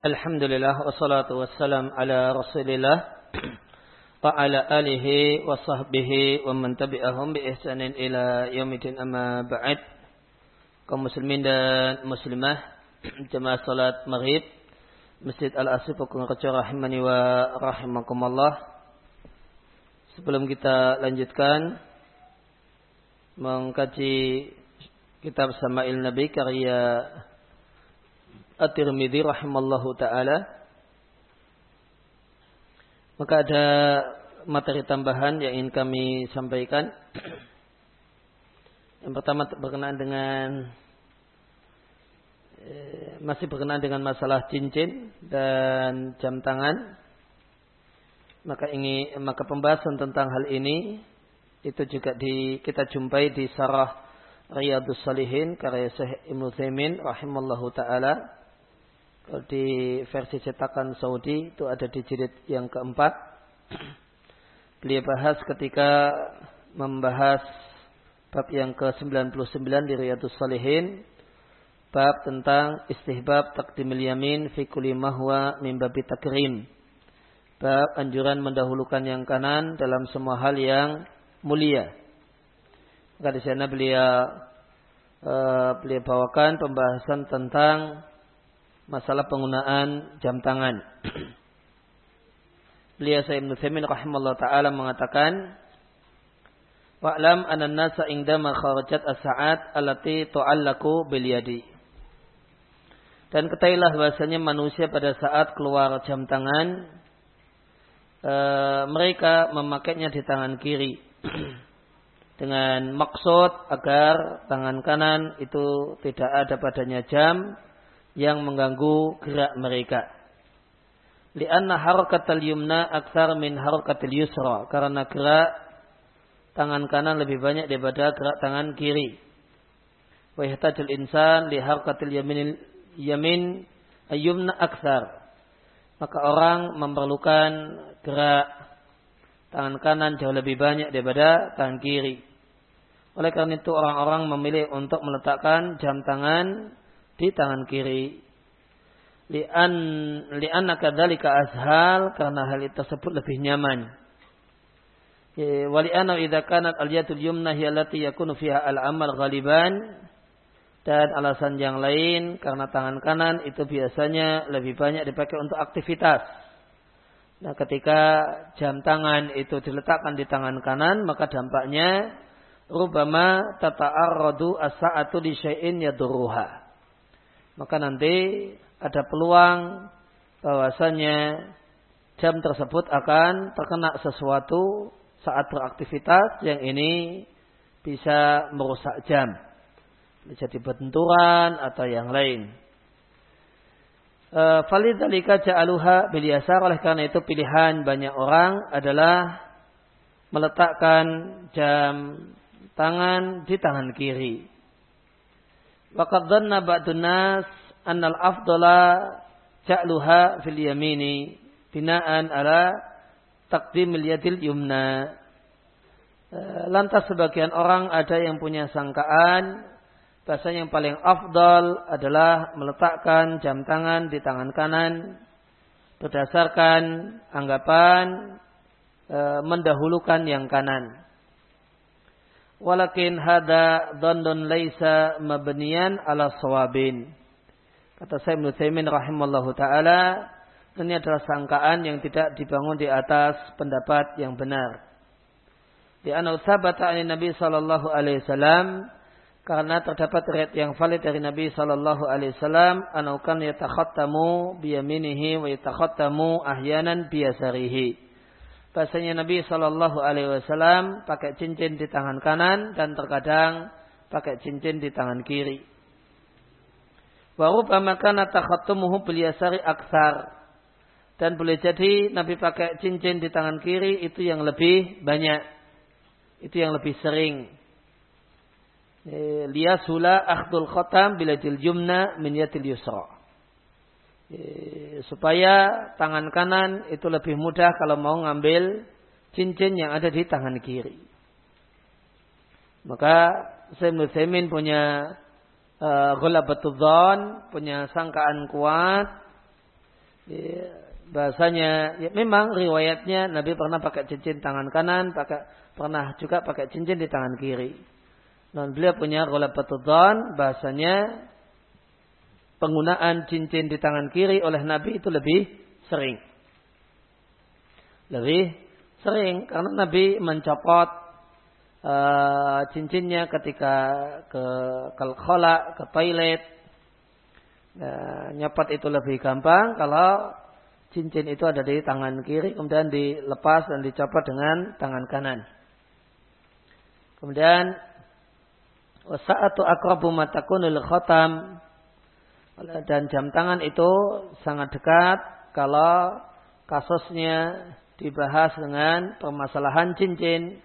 Alhamdulillah wassalatu wassalam ala Rasulillah wa ala alihi wa sahbihi wa man tabi'ahum bi ihsanin ila yaumil amma ba'd. Kaum muslimin dan muslimah jemaah salat Maghrib Masjid Al-Asif Pukul Rejo rahimani wa rahimakumullah. Sebelum kita lanjutkan mengkaji kitab Sama'il Nabi karya At-Tirmidzi rahimallahu taala. Maka ada materi tambahan yang ingin kami sampaikan. Yang pertama berkenaan dengan eh, masih berkenaan dengan masalah cincin dan jam tangan. Maka ini maka pembahasan tentang hal ini itu juga di kita jumpai di Sarah Riyadus Salihin karya Syekh Ibnu Taimin rahimallahu taala di versi cetakan Saudi itu ada di jilid yang keempat. Beliau bahas ketika membahas bab yang ke-99 di Riyadus Salihin. Bab tentang istihbab takdimil yamin fi kulli mahwa min babi takrim. Bab anjuran mendahulukan yang kanan dalam semua hal yang mulia. Maka di sana beliau uh, beliau bawakan pembahasan tentang masalah penggunaan jam tangan. Beliau Sayyid Ibn rahimahullah ta'ala mengatakan, Wa'lam anan nasa indama kharajat as-sa'at alati tu'allaku bil yadi. Dan ketahuilah bahasanya manusia pada saat keluar jam tangan, e, mereka memakainya di tangan kiri. Dengan maksud agar tangan kanan itu tidak ada padanya jam, yang mengganggu gerak mereka. Lianna harakatul yumna aksar min harakatul yusra. Karena gerak tangan kanan lebih banyak daripada gerak tangan kiri. Wa yahtajul insan li harakatul yamin yamin yumna aksar. Maka orang memerlukan gerak tangan kanan jauh lebih banyak daripada tangan kiri. Oleh karena itu orang-orang memilih untuk meletakkan jam tangan di tangan kiri. Lian lian kadzalika ashal karena hal itu tersebut lebih nyaman. Wali'anna idza kanat al-yadul yumna hiya allati yakunu fiha al-amal ghaliban dan alasan yang lain karena tangan kanan itu biasanya lebih banyak dipakai untuk aktivitas. Nah, ketika jam tangan itu diletakkan di tangan kanan, maka dampaknya rubama tata'arradu as-sa'atu li syai'in yadurruha maka nanti ada peluang bahwasanya jam tersebut akan terkena sesuatu saat beraktivitas yang ini bisa merusak jam. Jadi benturan atau yang lain. E, Falidhalika ja'aluha bilyasar oleh karena itu pilihan banyak orang adalah meletakkan jam tangan di tangan kiri. Waqad dhanna ba'dun nas annal afdala ja'luha fil yamini binaan ala taqdimil yadil yumna. Eh, lantas sebagian orang ada yang punya sangkaan bahasa yang paling afdal adalah meletakkan jam tangan di tangan kanan berdasarkan anggapan e, mendahulukan yang kanan. Walakin hada dondon laisa mabniyan ala sawabin. Kata saya Ibn Taimin rahimallahu ta'ala. Ini adalah sangkaan yang tidak dibangun di atas pendapat yang benar. Di anau sabata ani Nabi sallallahu alaihi wasallam karena terdapat riwayat yang valid dari Nabi sallallahu alaihi wasallam anau kan yatakhattamu biyaminihi wa yatakhattamu ahyanan biyasarihi Bahasanya Nabi Shallallahu Alaihi Wasallam pakai cincin di tangan kanan dan terkadang pakai cincin di tangan kiri. Warubama kana takhattumuhu bil yasari aksar. Dan boleh jadi Nabi pakai cincin di tangan kiri itu yang lebih banyak. Itu yang lebih sering. Liyasula akhdul khatam bila jumna min yatil yusra. Eh, supaya tangan kanan itu lebih mudah kalau mau ngambil cincin yang ada di tangan kiri. Maka Sayyid Muslimin punya uh, punya sangkaan kuat Ya, bahasanya ya memang riwayatnya Nabi pernah pakai cincin tangan kanan, pakai pernah juga pakai cincin di tangan kiri. Non beliau punya ghalabatudhan bahasanya penggunaan cincin di tangan kiri oleh Nabi itu lebih sering. Lebih sering karena Nabi mencopot uh, cincinnya ketika ke kalkhola, ke toilet. Uh, nyopot itu lebih gampang kalau cincin itu ada di tangan kiri kemudian dilepas dan dicopot dengan tangan kanan. Kemudian wasa'atu akrabu matakunul khotam dan jam tangan itu sangat dekat kalau kasusnya dibahas dengan permasalahan cincin.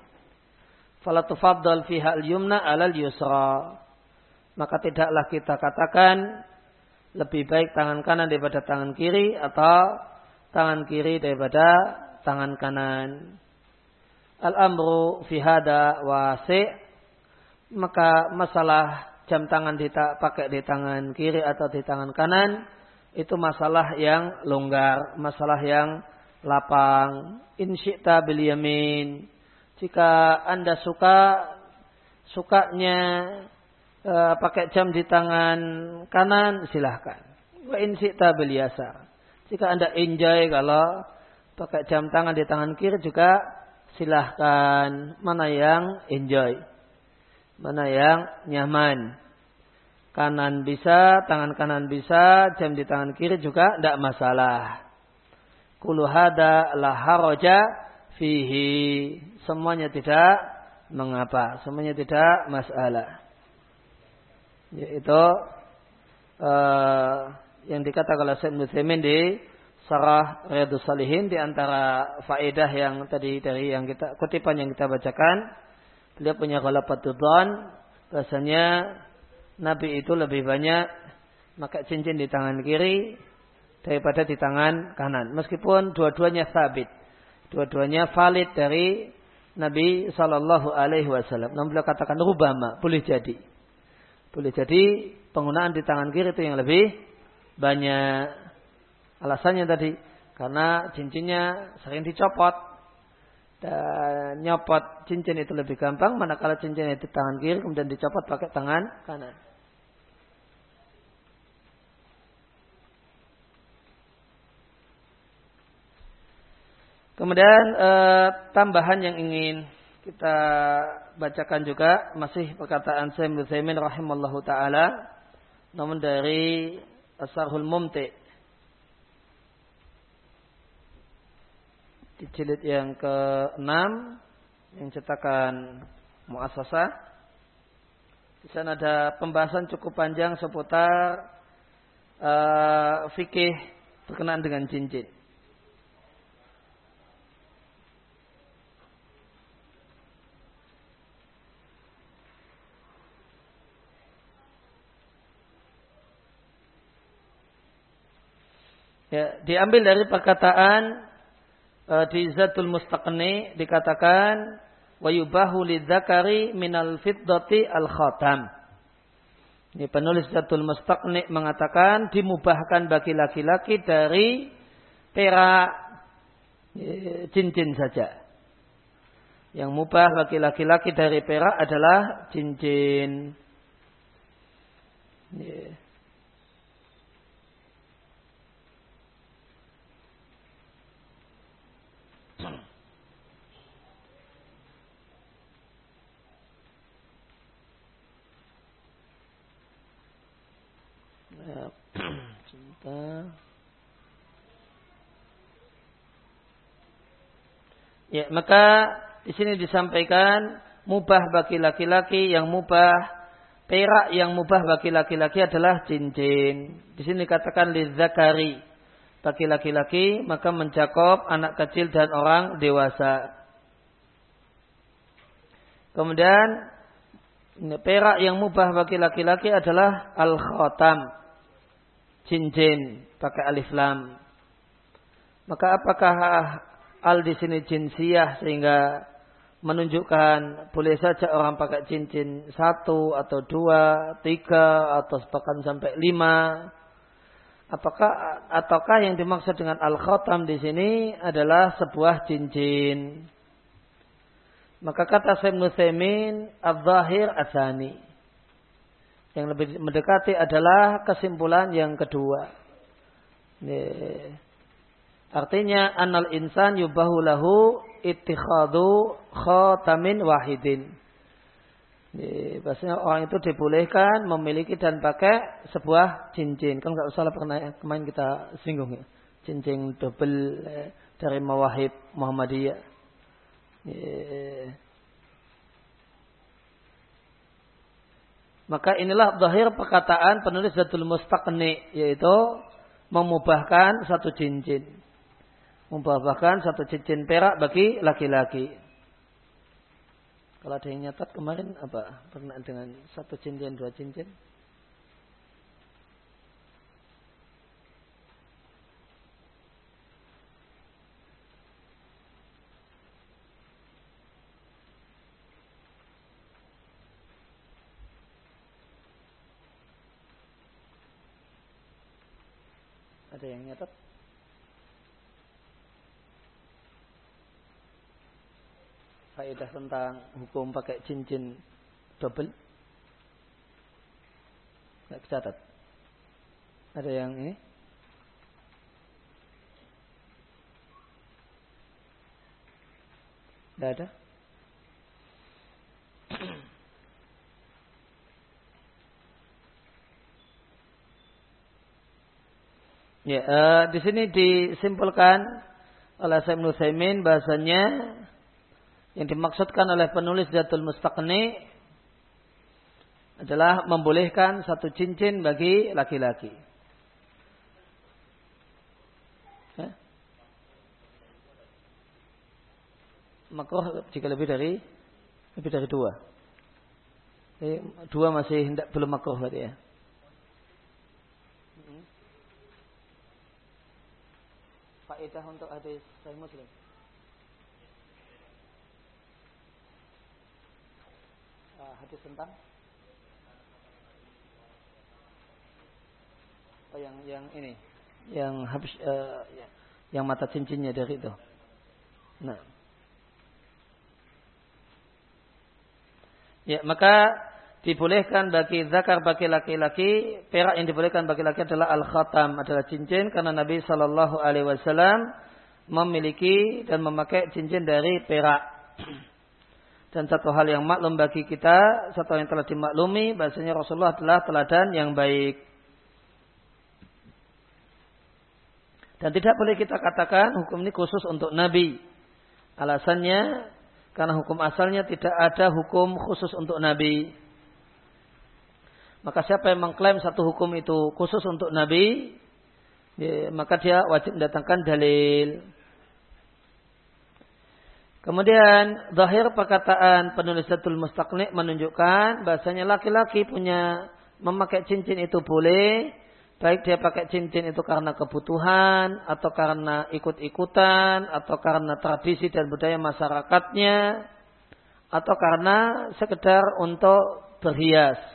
Falatufaddal fiha al-yumna alal yusra. Maka tidaklah kita katakan lebih baik tangan kanan daripada tangan kiri atau tangan kiri daripada tangan kanan. Al-amru fi hada wasi maka masalah jam tangan pakai di tangan kiri atau di tangan kanan itu masalah yang longgar, masalah yang lapang. Insyikta bil yamin. Jika Anda suka sukanya uh, pakai jam di tangan kanan silahkan. Wa insyikta bil yasar. Jika Anda enjoy kalau pakai jam tangan di tangan kiri juga silahkan. Mana yang enjoy. Mana yang nyaman. Kanan bisa, tangan kanan bisa, jam di tangan kiri juga tidak masalah. Kuluhada laharaja fihi. Semuanya tidak mengapa. Semuanya tidak masalah. Yaitu uh, yang dikatakan oleh Sayyid Muslimin di Sarah Riyadus Salihin di antara faedah yang tadi dari yang kita kutipan yang kita bacakan beliau punya ghalapatudzan bahasanya Nabi itu lebih banyak pakai cincin di tangan kiri daripada di tangan kanan. Meskipun dua-duanya sabit. Dua-duanya valid dari Nabi Shallallahu Alaihi Wasallam. Namun beliau katakan rubama boleh jadi. Boleh jadi penggunaan di tangan kiri itu yang lebih banyak. Alasannya tadi karena cincinnya sering dicopot dan nyopot cincin itu lebih gampang manakala cincin itu tangan kiri kemudian dicopot pakai tangan kanan. Kemudian eh, tambahan yang ingin kita bacakan juga masih perkataan Sayyid Muthaimin rahimallahu taala namun dari Asarhul Mumti di jilid yang ke-6 yang cetakan muasasah di sana ada pembahasan cukup panjang seputar uh, fikih berkenaan dengan cincin. Ya, diambil dari perkataan uh, di Zatul Mustaqni dikatakan wa yubahu lidzakari minal fiddati al khatam. Ini penulis Zatul Mustaqni mengatakan dimubahkan bagi laki-laki dari perak ya, cincin saja. Yang mubah bagi laki-laki dari perak adalah cincin. Yeah. Cinta Ya, maka di sini disampaikan mubah bagi laki-laki yang mubah perak yang mubah bagi laki-laki adalah cincin. Di sini dikatakan lidzakari bagi laki-laki maka mencakup anak kecil dan orang dewasa. Kemudian perak yang mubah bagi laki-laki adalah al-khatam cincin pakai alif lam. Maka apakah al di sini jinsiyah sehingga menunjukkan boleh saja orang pakai cincin satu atau dua, tiga atau bahkan sampai lima. Apakah ataukah yang dimaksud dengan al-khatam di sini adalah sebuah cincin? Maka kata Syekh Nusaimin, al-zahir asani. Yang lebih mendekati adalah kesimpulan yang kedua. Artinya anal insan yubahu lahu ittikhadu khatamin wahidin. Bahasanya orang itu dibolehkan memiliki dan pakai sebuah cincin. Kan nggak usah pernah kemarin kita singgung ya. Cincin double eh, dari Mawahib Muhammadiyah. Maka inilah zahir perkataan penulis Zatul Mustaqni yaitu memubahkan satu cincin. Memubahkan satu cincin perak bagi laki-laki. Kalau ada yang nyatat kemarin apa? Pernah dengan satu cincin, dua cincin? Ada yang nyatat? faedah tentang hukum pakai cincin double? Nggak kecatat. Ada yang ini? Tidak ada? Ya, uh, di sini disimpulkan oleh Syekh Nusaimin bahasanya yang dimaksudkan oleh penulis Datul Mustaqni adalah membolehkan satu cincin bagi laki-laki. Ya? Makruh jika lebih dari lebih dari dua. Jadi, dua masih hendak belum makruh berarti ya. Faedah untuk hadis Sahih Muslim. hadis tentang? Oh yang yang ini. Yang habis uh, yang mata cincinnya dari itu. Nah. Ya maka dibolehkan bagi zakar bagi laki-laki perak yang dibolehkan bagi laki adalah al khatam adalah cincin karena Nabi Shallallahu Alaihi Wasallam memiliki dan memakai cincin dari perak dan satu hal yang maklum bagi kita, satu hal yang telah dimaklumi, bahasanya Rasulullah adalah teladan yang baik. Dan tidak boleh kita katakan hukum ini khusus untuk Nabi. Alasannya, karena hukum asalnya tidak ada hukum khusus untuk Nabi. Maka siapa yang mengklaim satu hukum itu khusus untuk Nabi, ya, maka dia wajib mendatangkan dalil. Kemudian zahir perkataan penulis Zatul Mustaqni menunjukkan bahasanya laki-laki punya memakai cincin itu boleh baik dia pakai cincin itu karena kebutuhan atau karena ikut-ikutan atau karena tradisi dan budaya masyarakatnya atau karena sekedar untuk berhias.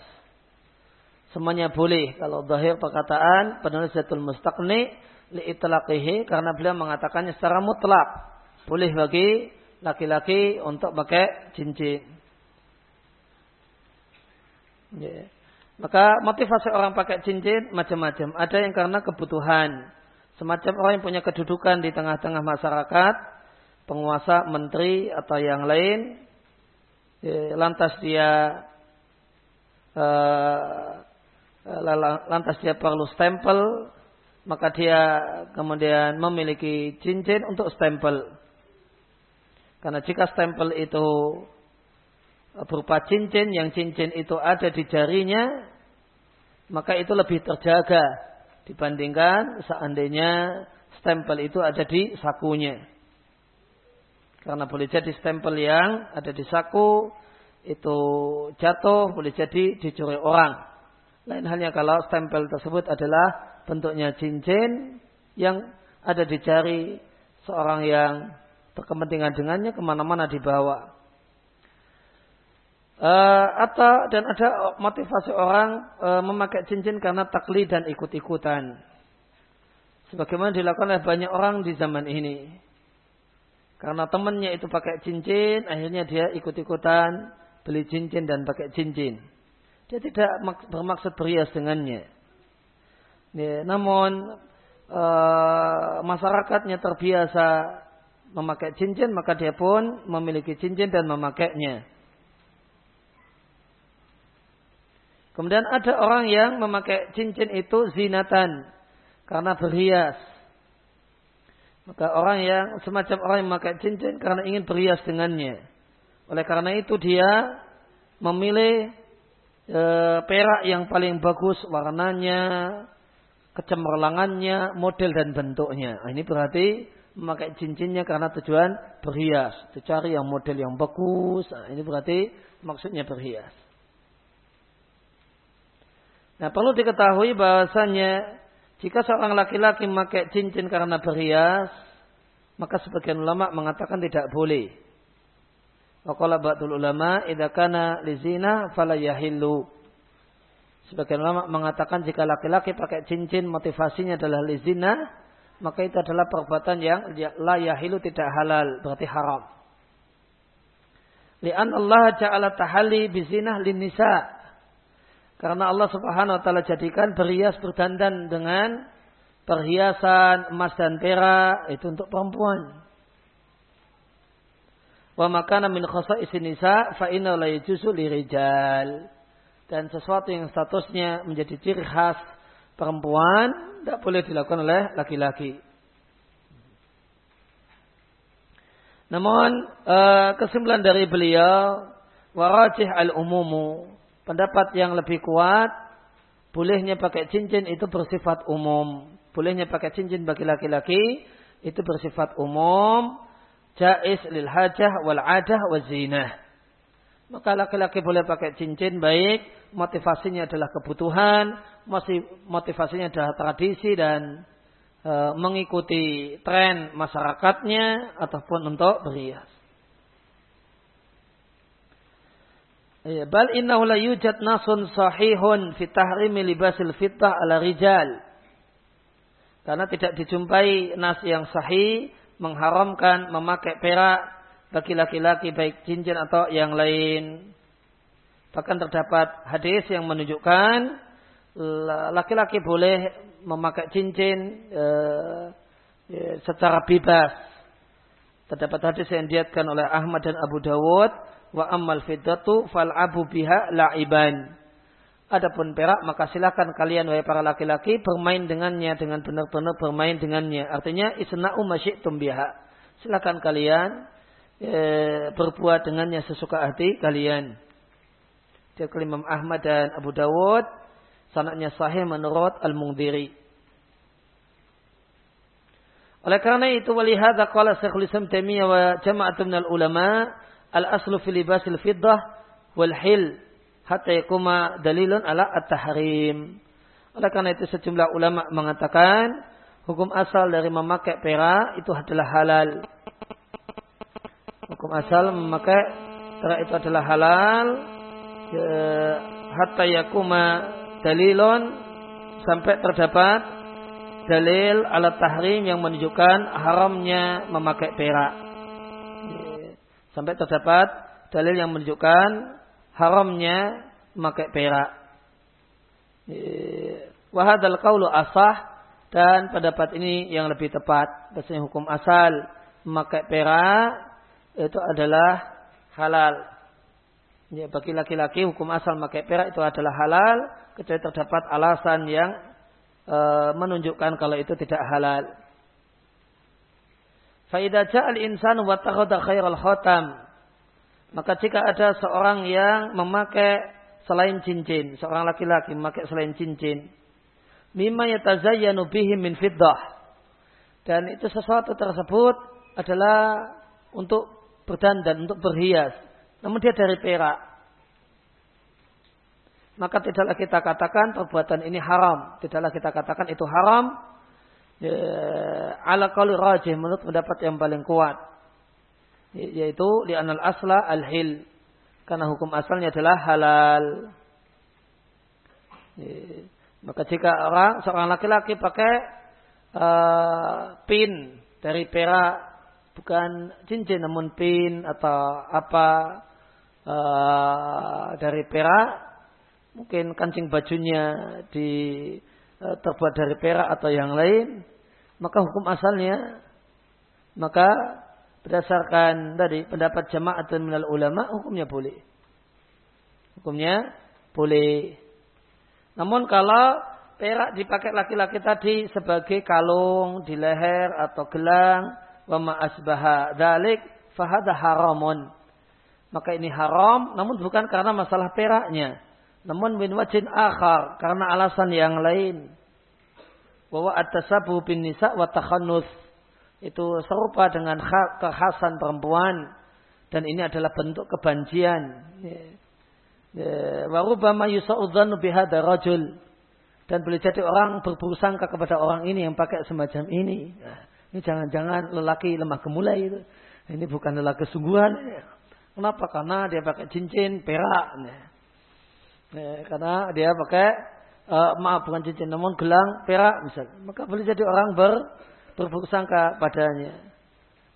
Semuanya boleh kalau zahir perkataan penulis Zatul Mustaqni li'itlaqihi karena beliau mengatakannya secara mutlak boleh bagi laki-laki untuk pakai cincin. Ya. Maka motivasi orang pakai cincin macam-macam. Ada yang karena kebutuhan. Semacam orang yang punya kedudukan di tengah-tengah masyarakat, penguasa, menteri atau yang lain. Ya, lantas dia uh, lantas dia perlu stempel, maka dia kemudian memiliki cincin untuk stempel. Karena jika stempel itu berupa cincin, yang cincin itu ada di jarinya, maka itu lebih terjaga dibandingkan seandainya stempel itu ada di sakunya. Karena boleh jadi stempel yang ada di saku itu jatuh, boleh jadi dicuri orang. Lain halnya kalau stempel tersebut adalah bentuknya cincin yang ada di jari seorang yang berkepentingan dengannya ke mana-mana dibawa. Uh, atau dan ada motivasi orang uh, memakai cincin karena taklid dan ikut-ikutan. Sebagaimana dilakukan oleh banyak orang di zaman ini. Karena temannya itu pakai cincin, akhirnya dia ikut-ikutan beli cincin dan pakai cincin. Dia tidak bermaksud berhias dengannya. Ya, namun e, masyarakatnya terbiasa memakai cincin, maka dia pun memiliki cincin dan memakainya. Kemudian ada orang yang memakai cincin itu zinatan karena berhias. Maka orang yang semacam orang yang memakai cincin karena ingin berhias dengannya. Oleh karena itu dia memilih e, perak yang paling bagus warnanya, kecemerlangannya, model dan bentuknya. Nah, ini berarti memakai cincinnya karena tujuan berhias. Dicari yang model yang bagus. Nah, ini berarti maksudnya berhias. Nah perlu diketahui bahasanya jika seorang laki-laki memakai cincin karena berhias, maka sebagian ulama mengatakan tidak boleh. Waqala ba'dul ulama idza kana lizina fala yahillu. Sebagian ulama mengatakan jika laki-laki pakai cincin motivasinya adalah lizina, maka itu adalah perbuatan yang la yahilu tidak halal, berarti haram. Lian Allah ja'ala tahalli bizinah lin nisa. Karena Allah subhanahu wa ta'ala jadikan berhias berdandan dengan perhiasan emas dan perak itu untuk perempuan. Wa makana min khasa'is nisa fa inna la yajuzu lirijal. Dan sesuatu yang statusnya menjadi ciri khas perempuan tidak boleh dilakukan oleh laki-laki. Namun eh, kesimpulan dari beliau warajih al-umumu pendapat yang lebih kuat, bolehnya pakai cincin itu bersifat umum. Bolehnya pakai cincin bagi laki-laki itu bersifat umum. Jais lil hajah wal adah wa zinah. Maka laki-laki boleh pakai cincin baik, motivasinya adalah kebutuhan, masih motivasinya adalah tradisi dan e, mengikuti tren masyarakatnya ataupun untuk berhias. Iya, bal innahu la yujad nasun sahihun fi tahrimi libasil fitah ala rijal. Karena tidak dijumpai nas yang sahih mengharamkan memakai perak bagi laki-laki baik cincin atau yang lain. Bahkan terdapat hadis yang menunjukkan laki-laki boleh memakai cincin e, secara bebas. Terdapat hadis yang diatkan oleh Ahmad dan Abu Dawud Wa ammal fiddatu fal abu biha la'iban. Adapun perak maka silakan kalian wahai para laki-laki bermain dengannya dengan benar-benar bermain dengannya. Artinya isna'u masyi'tum biha. Silakan kalian e, berbuat dengannya sesuka hati kalian. Dia Imam Ahmad dan Abu Dawud sanaknya sahih menurut Al-Mungdiri. Oleh karena itu walihada qala Syekhul Islam Taimiyah wa ulama al-aslu fil libasil fiddah wal hil hatta yakuma dalilun ala at-tahrim. Oleh karena itu sejumlah ulama mengatakan hukum asal dari memakai perak itu adalah halal. Hukum asal memakai perak itu adalah halal hatta yakuma dalilun sampai terdapat dalil alat tahrim yang menunjukkan haramnya memakai perak. Sampai terdapat dalil yang menunjukkan haramnya memakai perak. Wahadal kaulu asah dan pendapat ini yang lebih tepat. Bahasanya hukum asal memakai perak itu adalah halal. Ya, bagi laki-laki hukum asal memakai perak itu adalah halal kecuali terdapat alasan yang e, menunjukkan kalau itu tidak halal. Faidah ja'al insan wa khairal khatam. Maka jika ada seorang yang memakai selain cincin, seorang laki-laki memakai selain cincin, mimma yatazayyanu bihi min fiddah. Dan itu sesuatu tersebut adalah untuk berdandan, untuk berhias. Namun dia dari perak. Maka tidaklah kita katakan perbuatan ini haram. Tidaklah kita katakan itu haram ya, ala qauli rajih menurut pendapat yang paling kuat yaitu li anal asla al hil karena hukum asalnya adalah halal. Maka jika orang seorang laki-laki pakai uh, pin dari perak bukan cincin namun pin atau apa uh, dari perak mungkin kancing bajunya di uh, terbuat dari perak atau yang lain maka hukum asalnya maka berdasarkan dari pendapat jamaah dan minal ulama hukumnya boleh. Hukumnya boleh. Namun kalau perak dipakai laki-laki tadi sebagai kalung di leher atau gelang wa ma dalik fahada haramun. Maka ini haram namun bukan karena masalah peraknya. Namun min wajin akhar karena alasan yang lain. Bahwa at-tasabu bin nisa wa takhannus itu serupa dengan kekhasan perempuan dan ini adalah bentuk kebanjian ya. ya. wa rubama yusa'udzanu bihadha rajul dan boleh jadi orang berburuk sangka kepada orang ini yang pakai semacam ini. Nah, ini jangan-jangan lelaki lemah gemulai itu. Ini bukan lelaki sungguhan. Kenapa? Karena dia pakai cincin perak. Karena dia pakai uh, maaf bukan cincin namun gelang perak. Maka boleh jadi orang ber, berburuk sangka padanya.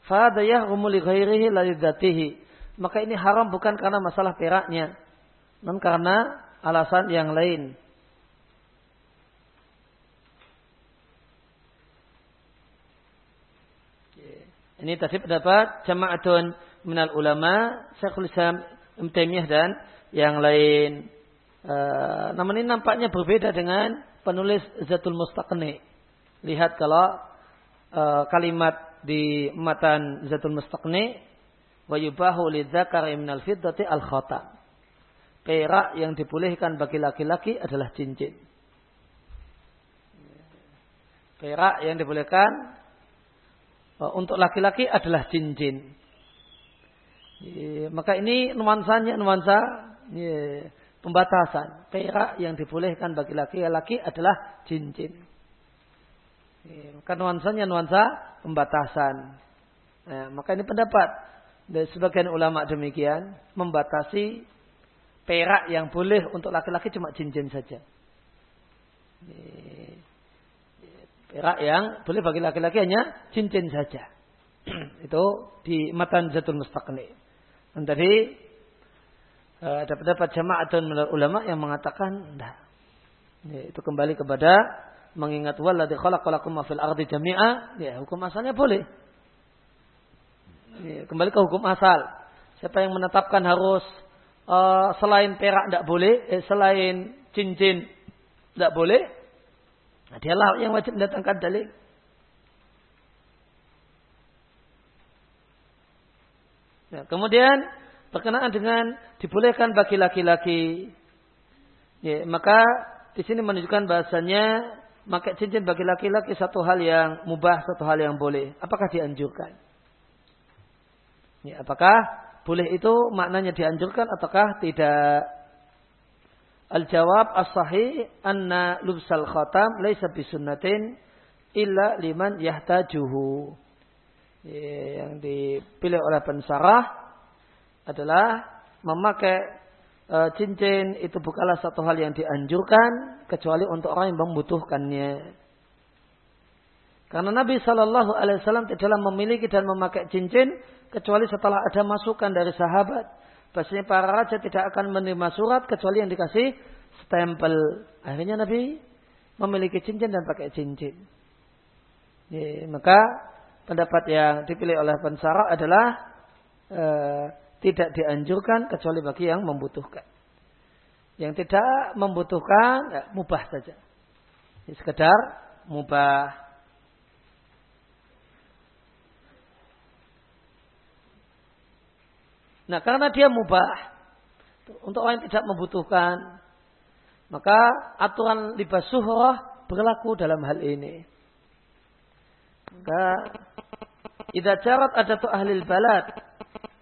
Fadayah umuli ghairihi lalidatihi. Maka ini haram bukan karena masalah peraknya. Namun karena alasan yang lain. Ini tadi pendapat jama'atun minal ulama, Syekhul Islam Ibn dan yang lain. Uh, namun ini nampaknya berbeda dengan penulis Zatul Mustaqni. Lihat kalau uh, kalimat di matan Zatul Mustaqni wa yubahu lidzakari minal fiddati al khatam. Perak yang dibolehkan bagi laki-laki adalah cincin. Perak yang dibolehkan Oh, untuk laki-laki adalah cincin. Maka ini nuansanya nuansa pembatasan. Perak yang dibolehkan bagi laki-laki adalah cincin. Maka nuansanya nuansa pembatasan. Nah, maka ini pendapat dari sebagian ulama demikian membatasi perak yang boleh untuk laki-laki cuma cincin saja. Perak yang boleh bagi laki-laki hanya cincin saja. itu di matan Zatul Mustaqni. Dan tadi eh, ada pendapat jamaah dan ulama yang mengatakan tidak. Ya, itu kembali kepada mengingat walladzi khalaqalakum fil ardi jami'a, ya hukum asalnya boleh. Ya, kembali ke hukum asal. Siapa yang menetapkan harus uh, selain perak tidak boleh, eh, selain cincin tidak boleh, Nah, dialah yang wajib mendatangkan dalil. Nah, kemudian berkenaan dengan dibolehkan bagi laki-laki, ya, maka di sini menunjukkan bahasanya maka cincin bagi laki-laki satu hal yang mubah, satu hal yang boleh. Apakah dianjurkan? Ya, apakah boleh itu maknanya dianjurkan ataukah tidak? Al-jawab as-sahih anna lubsal khatam laisa bisunnatin illa liman yahtajuhu. Ya, yang dipilih oleh pensarah adalah memakai uh, cincin itu bukanlah satu hal yang dianjurkan kecuali untuk orang yang membutuhkannya. Karena Nabi Shallallahu Alaihi Wasallam tidaklah memiliki dan memakai cincin kecuali setelah ada masukan dari sahabat Bahasanya para raja tidak akan menerima surat kecuali yang dikasih stempel. Akhirnya Nabi memiliki cincin dan pakai cincin. Ya, maka pendapat yang dipilih oleh pensara adalah e, tidak dianjurkan kecuali bagi yang membutuhkan. Yang tidak membutuhkan ya, mubah saja. Ya, sekedar mubah. Nah karena dia mubah untuk orang yang tidak membutuhkan, maka aturan libas suhrah berlaku dalam hal ini. Maka idza jarat adatu ahli balad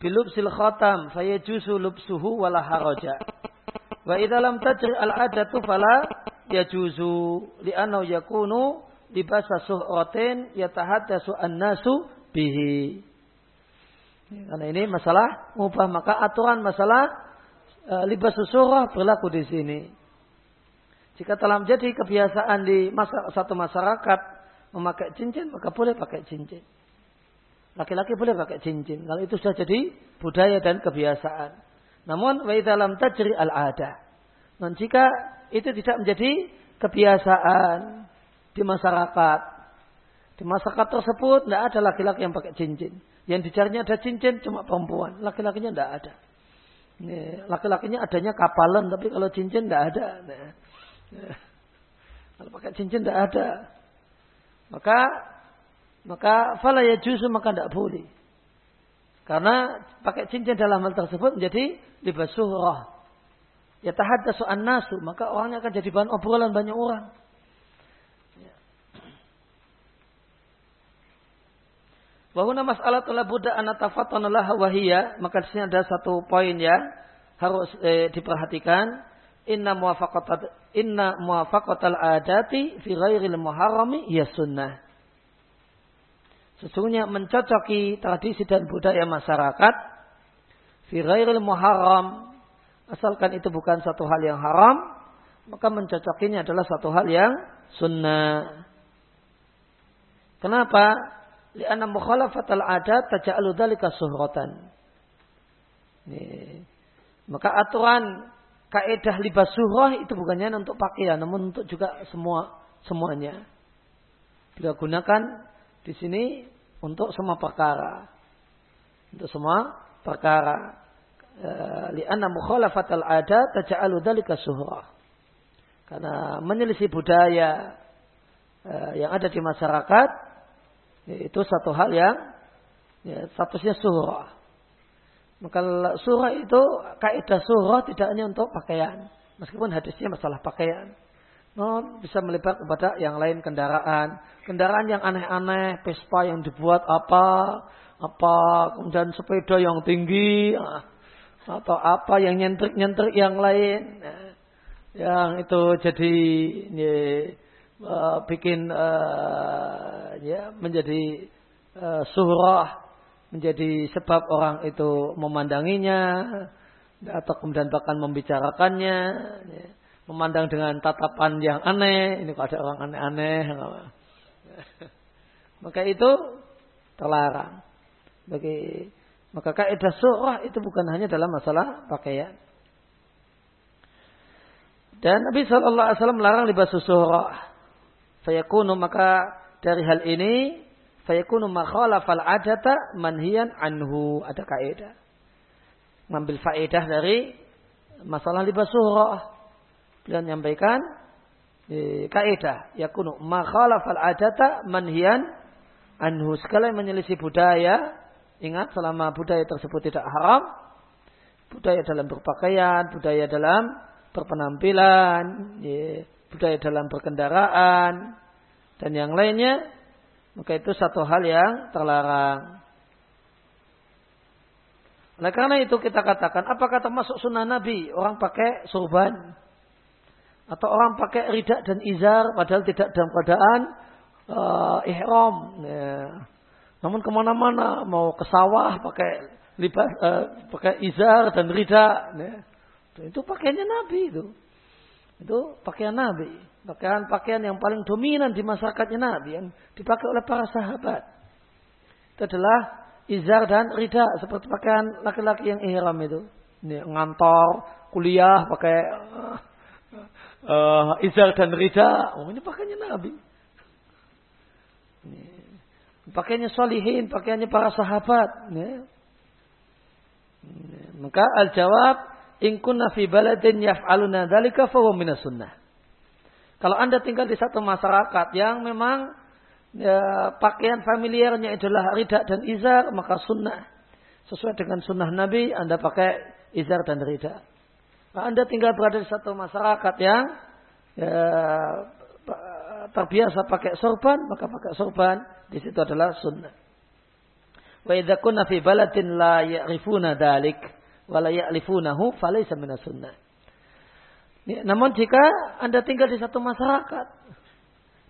bilubsil khatam fayajuzu lubsuhu wala haraja. Wa idza lam tajri al adatu fala yajuzu li'annahu yakunu libasa suhratin yatahaddasu an-nasu bihi. Karena ini masalah mubah maka aturan masalah e, libas surah berlaku di sini. Jika telah menjadi kebiasaan di masa, satu masyarakat memakai cincin, maka boleh pakai cincin. Laki-laki boleh pakai cincin. Kalau itu sudah jadi budaya dan kebiasaan. Namun, wa dalam tajri al-ada. Dan jika itu tidak menjadi kebiasaan di masyarakat. Di masyarakat tersebut tidak ada laki-laki yang pakai cincin. Yang dicarinya ada cincin cuma perempuan. Laki-lakinya tidak ada. Laki-lakinya adanya kapalan, tapi kalau cincin tidak ada. Nah, kalau pakai cincin tidak ada. Maka maka fala ya justru maka tidak boleh. Karena pakai cincin dalam hal tersebut menjadi libas surah. Ya tahaddasu an-nasu, maka orangnya akan jadi bahan obrolan banyak orang. Wahuna masalah telah buddha anatafatana laha wahiyya, maka di sini ada satu poin ya harus eh, diperhatikan. Inna muwafaqatat inna muwafaqatal adati fi ghairil muharrami ya sunnah. Sesungguhnya mencocoki tradisi dan budaya masyarakat fi ghairil muharram asalkan itu bukan satu hal yang haram maka mencocokinya adalah satu hal yang sunnah. Kenapa? Lianna mukhalafatal adat taja'alu dhalika suhratan. Maka aturan kaidah libas surah itu bukannya untuk pakaian, namun untuk juga semua semuanya. Beliau gunakan di sini untuk semua perkara. Untuk semua perkara. Eh, lianna mukhalafat al-adat taja'alu dhalika suhrah. Karena menyelisih budaya eh, yang ada di masyarakat itu satu hal yang ya, statusnya surah. Maka surah itu kaidah surah tidak hanya untuk pakaian. Meskipun hadisnya masalah pakaian. No, bisa melebar kepada yang lain kendaraan. Kendaraan yang aneh-aneh, Vespa yang dibuat apa, apa, kemudian sepeda yang tinggi, ah, atau apa yang nyentrik-nyentrik yang lain. Yang itu jadi ya, bikin uh, ya menjadi uh, surah menjadi sebab orang itu memandanginya atau kemudian bahkan membicarakannya ya. Memandang dengan tatapan yang aneh ini kalau ada orang aneh-aneh maka itu terlarang bagi maka kaidah surah itu bukan hanya dalam masalah pakaian dan Nabi Shallallahu Alaihi Wasallam melarang libas surah fayakunu maka dari hal ini fayakunu makhalafal adata manhiyan anhu. Ada kaidah. Mengambil faedah dari masalah libas surah. Beliau menyampaikan kaidah yakunu makhalafal adata manhiyan anhu. Segala yang menyelisih budaya, ingat selama budaya tersebut tidak haram, budaya dalam berpakaian, budaya dalam berpenampilan, ya, budaya dalam berkendaraan, dan yang lainnya maka itu satu hal yang terlarang. Oleh karena itu kita katakan, apakah termasuk sunnah Nabi orang pakai surban atau orang pakai ridak dan izar padahal tidak dalam keadaan uh, ihram. Ya. Namun ke mana-mana mau ke sawah pakai libas, uh, pakai izar dan ridak. Ya. Itu pakaiannya Nabi itu. Itu pakaian Nabi. Pakaian-pakaian yang paling dominan di masyarakatnya Nabi yang dipakai oleh para sahabat. Itu adalah izar dan rida seperti pakaian laki-laki yang ihram itu. Ini ngantor, kuliah pakai uh, uh, izar dan rida. Oh ini pakaiannya Nabi. Pakaiannya solihin, pakaiannya para sahabat. Ini. Maka al-jawab in kunna fi baladin yaf'aluna dzalika fa minas sunnah. Kalau Anda tinggal di satu masyarakat yang memang ya, pakaian familiarnya adalah ridak dan izar, maka sunnah. Sesuai dengan sunnah Nabi, Anda pakai izar dan ridak. Anda tinggal berada di satu masyarakat yang ya, terbiasa pakai sorban, maka pakai sorban. Di situ adalah sunnah. Wa idza kunna fi baladin la ya'rifuna dalik wa la ya'lifunahu falaysa minas sunnah. Namun jika Anda tinggal di satu masyarakat,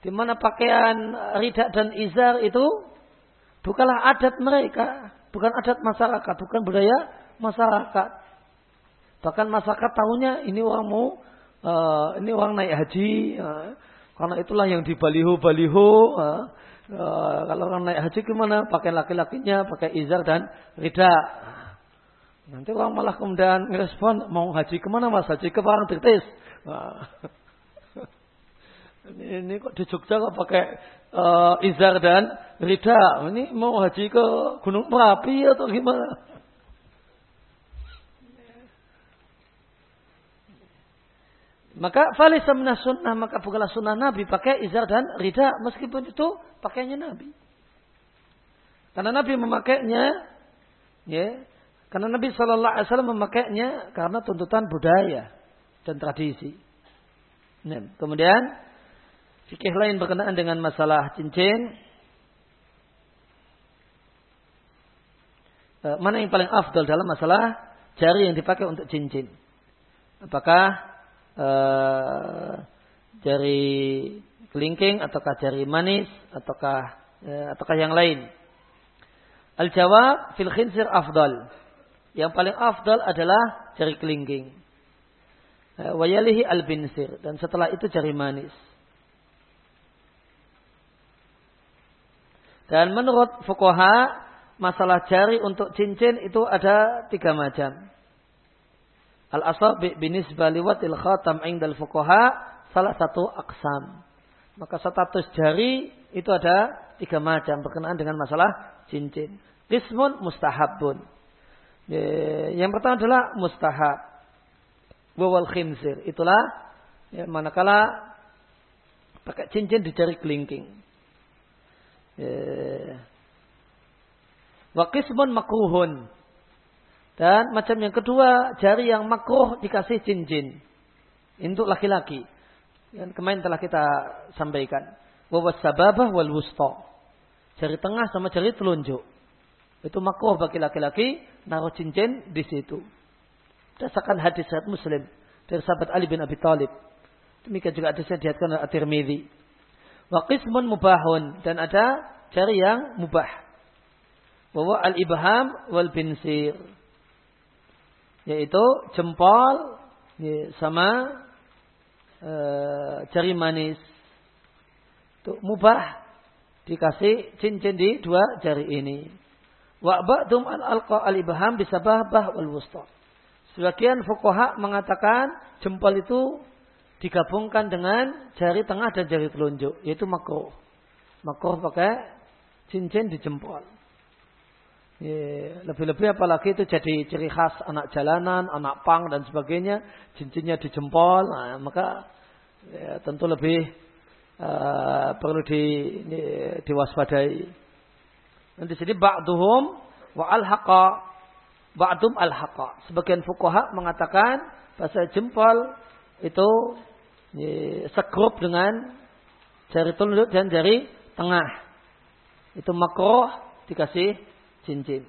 di mana pakaian ridak dan izar itu bukanlah adat mereka, bukan adat masyarakat, bukan budaya masyarakat. Bahkan masyarakat tahunya ini orang mau, uh, ini orang naik haji, uh, Karena itulah yang di baliho-baliho. Uh, uh, kalau orang naik haji gimana? Pakai laki-lakinya, pakai izar dan rida. Nanti orang malah kemudian merespon mau haji ke mana mas? Haji ke. Nah. ini, ini kok di Jogja kok pakai uh, izar dan rida. Ini mau haji ke Gunung Merapi atau gimana? Maka falisa sunnah, maka bukanlah sunnah Nabi pakai izar dan rida meskipun itu pakainya Nabi. Karena Nabi memakainya, ya, karena Nabi Shallallahu Alaihi memakainya karena tuntutan budaya dan tradisi. Nah, kemudian fikih lain berkenaan dengan masalah cincin. Eh, mana yang paling afdal dalam masalah jari yang dipakai untuk cincin? Apakah uh, jari kelingking ataukah jari manis ataukah uh, ataukah yang lain. Al jawab fil khinsir afdal. Yang paling afdal adalah jari kelingking. Uh, wayalihi al binsir dan setelah itu jari manis. Dan menurut fukoha masalah jari untuk cincin itu ada tiga macam. Al-asabi binisbah liwatil khatam indal fuqaha salah satu aksam. Maka status jari itu ada tiga macam berkenaan dengan masalah cincin. Qismun mustahabun. Yang pertama adalah mustahab. Wawal khinsir. Itulah ya, manakala pakai cincin di jari kelingking. Wa qismun makruhun. Dan macam yang kedua, jari yang makruh dikasih cincin. Untuk laki-laki. Yang kemarin telah kita sampaikan. Wawas sababah wal wusta. Jari tengah sama jari telunjuk. Itu makruh bagi laki-laki naruh cincin di situ. Berdasarkan hadis sahabat Muslim dari sahabat Ali bin Abi Thalib. Demikian juga hadisnya dihatkan oleh At-Tirmidzi. Wa qismun mubahun dan ada jari yang mubah. Bahwa al-ibham wal binsir yaitu jempol sama e, jari manis. Itu mubah dikasih cincin di dua jari ini. Wa ba'dum al-alqa al-ibham bisababah wal wusta. Sebagian fuqaha mengatakan jempol itu digabungkan dengan jari tengah dan jari telunjuk, yaitu makruh. Makruh pakai cincin di jempol. Lebih-lebih apalagi itu jadi ciri khas anak jalanan, anak pang dan sebagainya, cincinnya di jempol, nah, maka ya, tentu lebih uh, perlu di, ini, diwaspadai. Dan di sini ba'duhum wa al-haqa, ba'dum al-haqa. Sebagian fuqaha mengatakan bahasa jempol itu ya, sekrup dengan jari telunjuk dan jari tengah. Itu makroh dikasih cincin.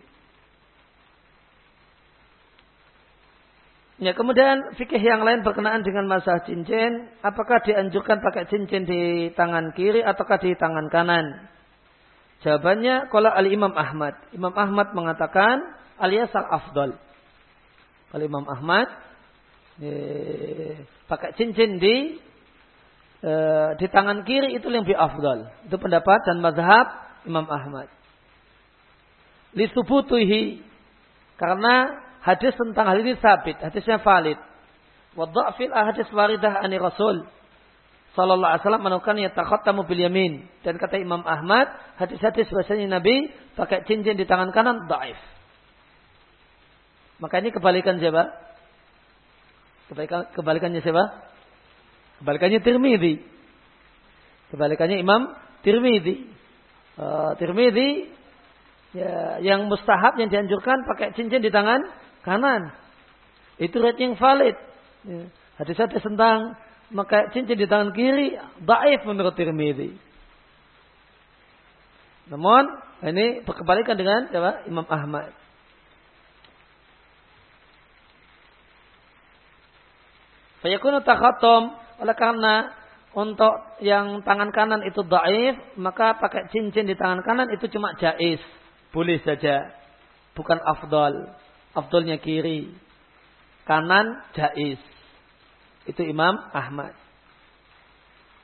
Ya, kemudian fikih yang lain berkenaan dengan masalah cincin, apakah dianjurkan pakai cincin di tangan kiri ataukah di tangan kanan? Jawabannya kalau al Imam Ahmad. Imam Ahmad mengatakan alias al afdal. Kalau Imam Ahmad eh, pakai cincin di eh, di tangan kiri itu lebih afdal. Itu pendapat dan mazhab Imam Ahmad lisubutuhi karena hadis tentang hal ini sabit, hadisnya valid. Wa dha'fil ahadis waridah ani Rasul sallallahu alaihi wasallam menukan yatakhattamu bil yamin dan kata Imam Ahmad hadis-hadis bahasanya Nabi pakai cincin di tangan kanan dhaif. Maka ini kebalikan siapa? Kebalikan, kebalikannya siapa? Kebalikannya Tirmidzi. Kebalikannya Imam Tirmidzi. Uh, Tirmidzi ya, yang mustahab yang dianjurkan pakai cincin di tangan kanan. Itu red yang valid. Ya. Hadis-hadis tentang maka cincin di tangan kiri daif menurut Tirmidzi. Namun ini berkebalikan dengan siapa? Imam Ahmad. Fayakunu takhatum oleh karena untuk yang tangan kanan itu daif, maka pakai cincin di tangan kanan itu cuma jais. Boleh saja. Bukan afdol. Afdolnya kiri. Kanan jais. Itu Imam Ahmad.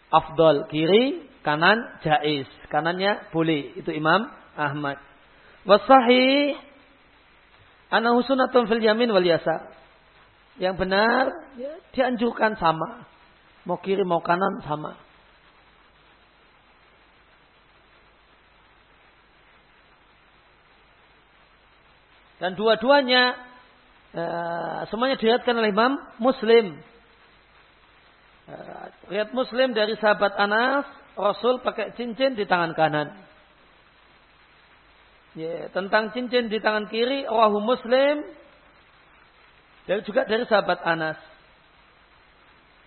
afdol. Kiri, kanan jais. Kanannya boleh. Itu Imam Ahmad. Wasahi anahu sunatun fil yamin wal yasa. Yang benar ya, dianjurkan sama. Mau kiri mau kanan sama. Dan dua-duanya uh, semuanya dilihatkan oleh Imam Muslim. Uh, lihat Muslim dari sahabat Anas, Rasul pakai cincin di tangan kanan. Ya, tentang cincin di tangan kiri, Rahu Muslim dari juga dari sahabat Anas.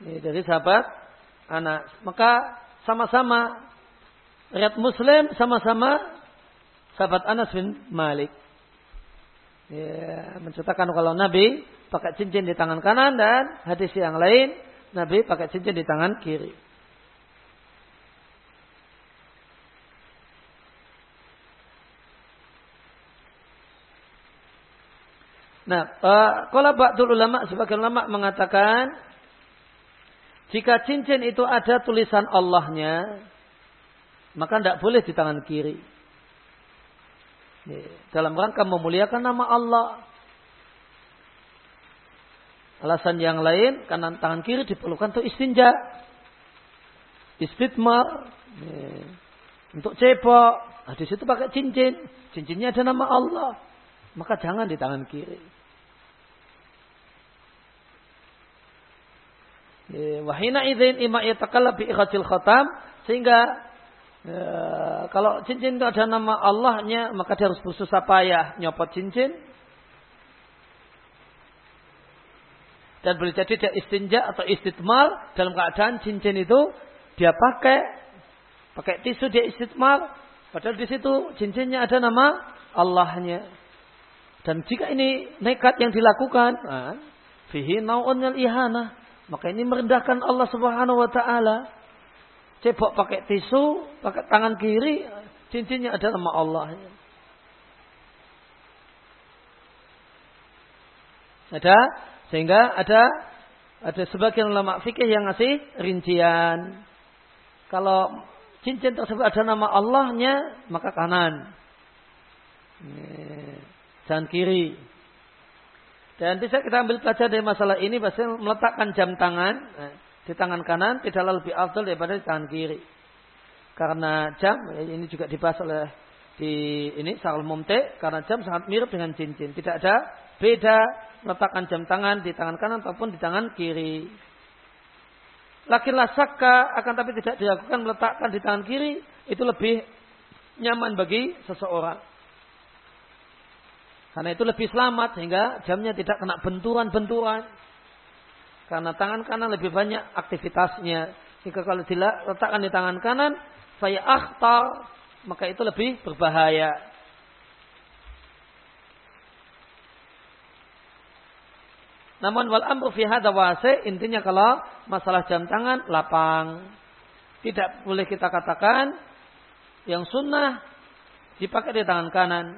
Ya, dari sahabat Anas. Maka sama-sama lihat Muslim sama-sama sahabat Anas bin Malik ya, menceritakan kalau Nabi pakai cincin di tangan kanan dan hadis yang lain Nabi pakai cincin di tangan kiri. Nah, kalau Ba'dul ulama, sebagian ulama mengatakan, jika cincin itu ada tulisan Allahnya, maka tidak boleh di tangan kiri. Dalam rangka memuliakan nama Allah. Alasan yang lain, karena tangan kiri diperlukan untuk istinja. Istitmar. Untuk cebok. Nah, di situ pakai cincin. Cincinnya ada nama Allah. Maka jangan di tangan kiri. Wahina idzin ima yatakalla bi khatam sehingga Ya, kalau cincin itu ada nama Allahnya, maka dia harus bersusah payah nyopot cincin. Dan boleh jadi dia istinja atau istitmal. Dalam keadaan cincin itu dia pakai pakai tisu dia istitmal. Padahal di situ cincinnya ada nama Allahnya. Dan jika ini nekat yang dilakukan, fihi nau'un ihana, maka ini merendahkan Allah Subhanahu wa taala cebok pakai tisu, pakai tangan kiri, cincinnya ada nama Allah. Ada sehingga ada ada sebagian ulama fikih yang ngasih rincian. Kalau cincin tersebut ada nama Allahnya, maka kanan. Jangan kiri. Dan bisa kita ambil pelajaran dari masalah ini, bahasa meletakkan jam tangan di tangan kanan tidaklah lebih afdal daripada di tangan kiri. Karena jam ini juga dibahas oleh di ini Sa'al Mumte karena jam sangat mirip dengan cincin. Tidak ada beda meletakkan jam tangan di tangan kanan ataupun di tangan kiri. Lakilah saka akan tapi tidak dilakukan meletakkan di tangan kiri itu lebih nyaman bagi seseorang. Karena itu lebih selamat sehingga jamnya tidak kena benturan-benturan. Karena tangan kanan lebih banyak aktivitasnya. Jika kalau diletakkan di tangan kanan, saya akhtar, maka itu lebih berbahaya. Namun wal amru fi hadha wasi intinya kalau masalah jam tangan lapang. Tidak boleh kita katakan yang sunnah dipakai di tangan kanan.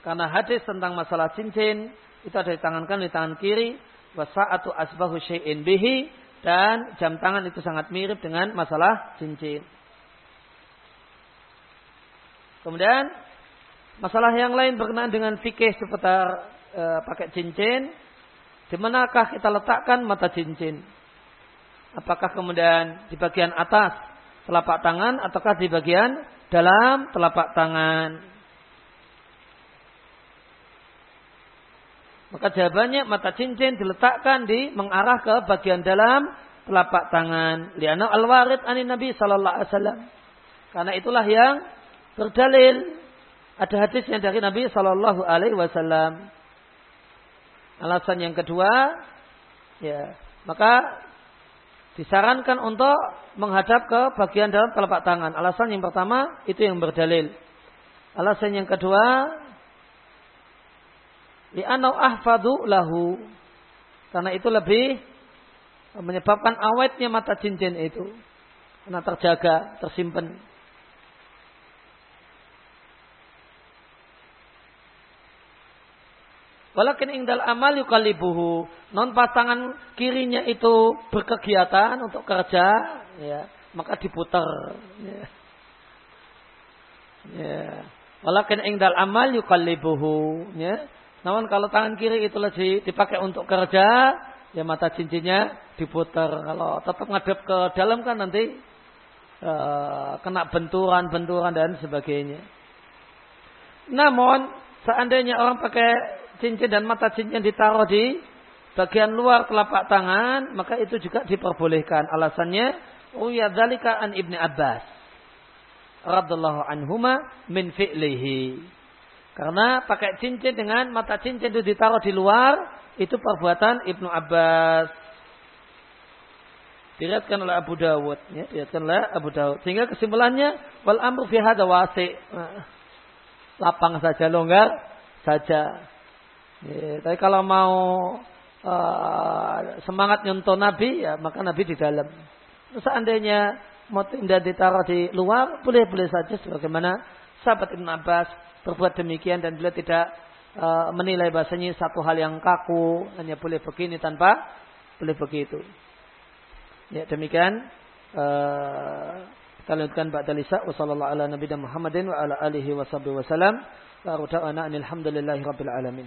Karena hadis tentang masalah cincin itu ada di tangan kanan, di tangan kiri wasa'atu asbahu syai'in bihi dan jam tangan itu sangat mirip dengan masalah cincin. Kemudian masalah yang lain berkenaan dengan fikih seputar e, pakai cincin, di manakah kita letakkan mata cincin? Apakah kemudian di bagian atas telapak tangan ataukah di bagian dalam telapak tangan? Maka jawabannya mata cincin diletakkan di mengarah ke bagian dalam telapak tangan. Liana al-warid anin Nabi sallallahu alaihi wasallam. Karena itulah yang berdalil ada hadisnya dari Nabi sallallahu alaihi wasallam. Alasan yang kedua, ya, maka disarankan untuk menghadap ke bagian dalam telapak tangan. Alasan yang pertama itu yang berdalil. Alasan yang kedua li'anau ahfadu lahu. Karena itu lebih menyebabkan awetnya mata cincin itu. Karena terjaga, tersimpan. Walakin ingdal amal yukalibuhu. Non pasangan kirinya itu berkegiatan untuk kerja. Ya. maka diputar. Ya. Ya. Walakin ingdal amal yukallibuhu. Ya. Namun kalau tangan kiri itu lagi dipakai untuk kerja, ya mata cincinnya diputar. Kalau tetap ngadep ke dalam kan nanti uh, kena benturan-benturan dan sebagainya. Namun seandainya orang pakai cincin dan mata cincin ditaruh di bagian luar telapak tangan, maka itu juga diperbolehkan. Alasannya, Uya an Ibni Abbas radallahu anhuma min fi'lihi. Karena pakai cincin dengan mata cincin itu ditaruh di luar, itu perbuatan Ibnu Abbas. Dilihatkan oleh Abu Dawud. Ya, dilihatkan oleh Abu Dawud. Sehingga kesimpulannya, wal amru fi hadha wasi. Nah, lapang saja, longgar saja. Ya, tapi kalau mau uh, semangat nyontoh Nabi, ya maka Nabi di dalam. Seandainya mau tidak ditaruh di luar, boleh-boleh saja sebagaimana sahabat Ibn Abbas berbuat demikian dan beliau tidak uh, menilai bahasanya satu hal yang kaku, hanya boleh begini tanpa boleh begitu. Ya demikian uh, kita lanjutkan ba'da lisa wa sallallahu ala nabiyina Muhammadin wa ala alihi wa sahbihi wa salam. Wa rabbil alamin.